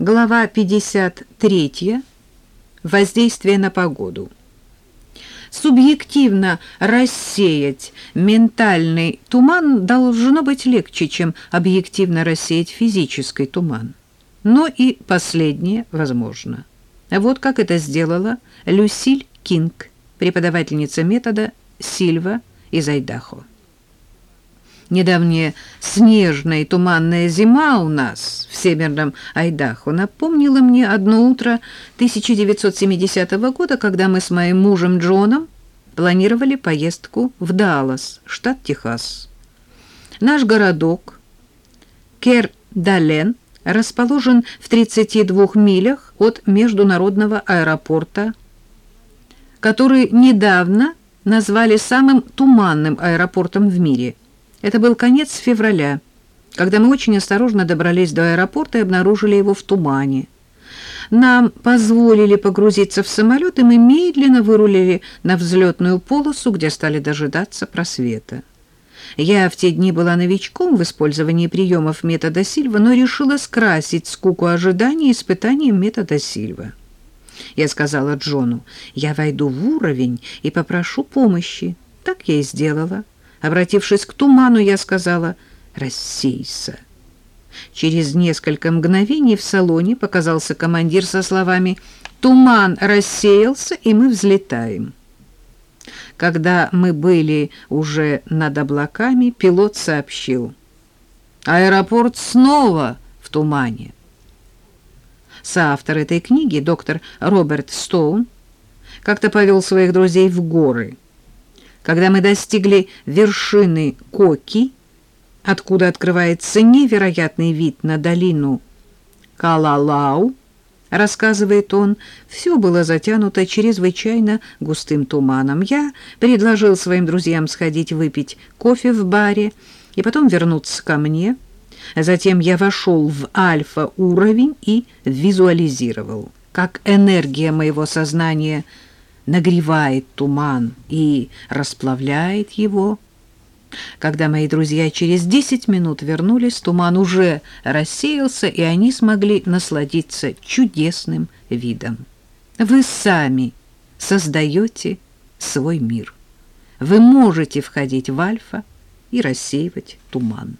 Глава 53. Воздействие на погоду. Субъективно рассеять ментальный туман должно быть легче, чем объективно рассеять физический туман. Но и последнее возможно. Вот как это сделала Люсиль Кинг, преподавательница метода Сильва из Айдахо. Недавняя снежная и туманная зима у нас в северном Айдахо напомнила мне одно утро 1970 года, когда мы с моим мужем Джоном планировали поездку в Даллас, штат Техас. Наш городок Кер-Дален расположен в 32 милях от международного аэропорта, который недавно назвали самым туманным аэропортом в мире – это был конец февраля, когда мы очень осторожно добрались до аэропорта и обнаружили его в тумане. Нам позволили погрузиться в самолет, и мы медленно вырулили на взлетную полосу, где стали дожидаться просвета. Я в те дни была новичком в использовании приемов метода Сильва, но решила скрасить скуку ожидания испытанием метода Сильва. Я сказала Джону, я войду в уровень и попрошу помощи. Так я и сделала. Обратившись к туману, я сказала «Рассейся». Через несколько мгновений в салоне показался командир со словами «Туман рассеялся, и мы взлетаем». Когда мы были уже над облаками, пилот сообщил «Аэропорт снова в тумане». Соавтор этой книги, доктор Роберт Стоун, как-то повел своих друзей в горы – когда мы достигли вершины Коки, откуда открывается невероятный вид на долину Калалау, рассказывает он, все было затянуто чрезвычайно густым туманом. Я предложил своим друзьям сходить выпить кофе в баре и потом вернуться ко мне. Затем я вошел в альфа-уровень и визуализировал, как энергия моего сознания – нагревает туман и расплавляет его. Когда мои друзья через десять минут вернулись, туман уже рассеялся, и они смогли насладиться чудесным видом. Вы сами создаете свой мир. Вы можете входить в альфа и рассеивать туман.